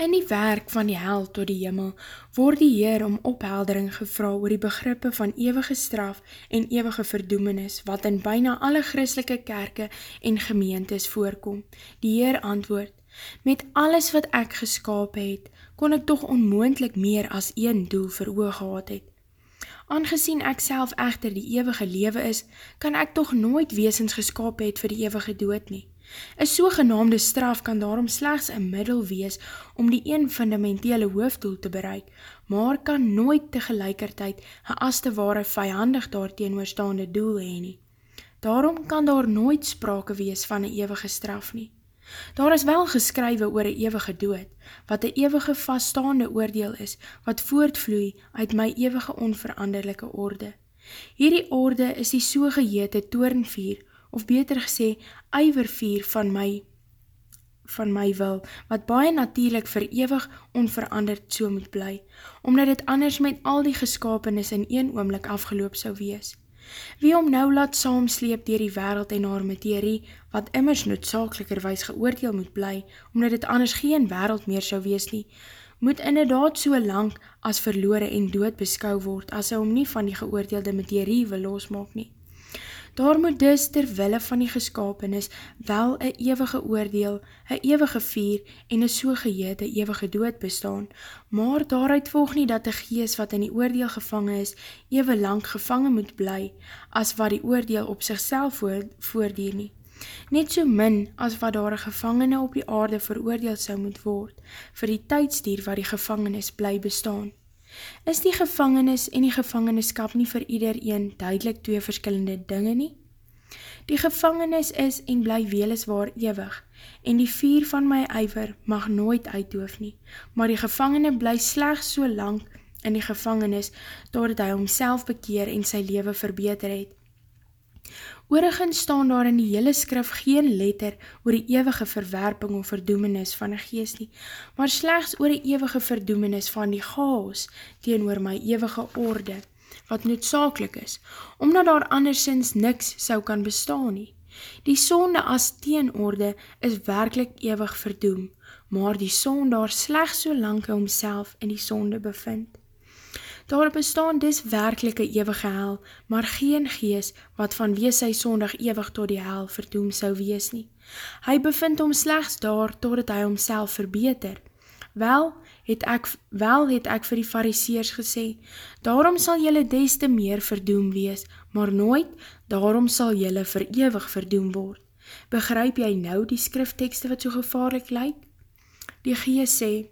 In die werk van die hel tot die hemel word die Heer om opheldering gevra oor die begrippe van ewige straf en ewige verdoemenis wat in byna alle christelike kerke en gemeentes voorkom. Die Heer antwoord, met alles wat ek geskaap het, kon ek toch onmoendlik meer as een doel vir oog gehad het. Aangezien ek self echter die ewige lewe is, kan ek toch nooit weesens geskaap het vir die ewige dood nie. Een sogenaamde straf kan daarom slechts een middel wees om die een fundamentele hoofddoel te bereik, maar kan nooit tegelijkertijd een as te ware vijandig daarteen oorstaande doel heen nie. Daarom kan daar nooit sprake wees van een eeuwige straf nie. Daar is wel geskrywe oor een eeuwige dood, wat een eeuwige vaststaande oordeel is, wat voortvloei uit my eeuwige onveranderlijke orde. Hierdie orde is die sogeheete toornvier, of beter gesê, eiwervier van my van my wil, wat baie natuurlijk verewig onveranderd so moet bly, omdat het anders met al die geskapenis in een oomlik afgeloop sou wees. Wie om nou laat saamsleep dier die wereld en haar materie, wat immers noodzakelikerwijs geoordeel moet bly, omdat het anders geen wereld meer sou wees nie, moet inderdaad so lang as verloore en dood beskou word, as hy om nie van die geoordeelde materie wil losmaak nie. Daar moet dus terwille van die geskapenis wel een eeuwige oordeel, een eeuwige vier en een sogeheete eeuwige dood bestaan, maar daaruit volg nie dat die gees wat in die oordeel gevangen is, eeuwe lang gevangen moet bly, as wat die oordeel op sigself voordier nie. Net so min as wat daar een gevangene op die aarde veroordeel sou moet word, vir die tydstier wat die gevangenis bly bestaan. Is die gevangenis en die gevangeniskap nie vir ieder een duidelik twee verskillende dinge nie? Die gevangenis is en bly weliswaar ewig, en die vier van my eiver mag nooit uitdoof nie, maar die gevangene bly slechts so lang in die gevangenis, doordat hy homself bekeer en sy leven verbeter het. Oorigens staan daar in die hele skrif geen letter oor die ewige verwerping of verdoemenis van die geest nie, maar slechts oor die ewige verdoemenis van die chaos teen oor my ewige orde, wat noodzakelik is, omdat daar andersins niks sou kan bestaan nie. Die sonde as teenorde is werkelijk ewig verdoem, maar die sonde daar slechts so lang homself in die sonde bevind. Daar bestaan dis werkelike ewige hel, maar geen gees wat van wees sy sondig ewig tot die hel verdoem sou wees nie. Hy bevind hom slechts daar totdat hy homself verbeter. Wel het ek, wel het ek vir die fariseers gesê, daarom sal jylle des te meer verdoem wees, maar nooit, daarom sal jylle verewig verdoem word. Begryp jy nou die skriftekste wat so gevaarlik lyk? Die gees sê,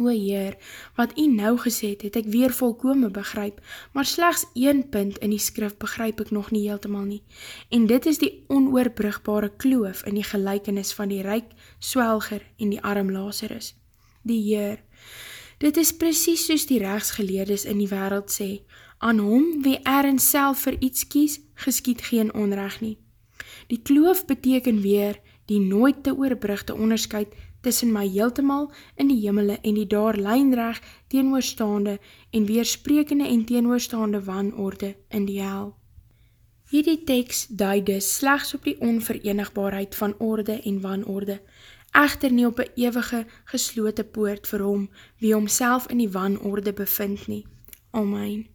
O Heer, wat u nou gesê het, het ek weer volkome begryp, maar slechts een punt in die skrif begryp ek nog nie heeltemal nie. En dit is die onoorbrigbare kloof in die gelijkenis van die ryk swelger en die arm Lazarus. Die Heer, dit is precies soos die rechtsgeleerdes in die wereld sê, aan hom wie er in self vir iets kies, geskiet geen onrecht nie. Die kloof beteken weer die nooit te oorbrugte onderscheid tussen my heeltemal in die hemele en die daar lijnreg teenoorstaande en weersprekende en teenoorstaande wanorde in die hel. Hierdie tekst duid dus slechts op die onverenigbaarheid van orde en wanorde, echter nie op een ewige geslote poort vir hom, wie homself in die wanorde bevind nie. Amen.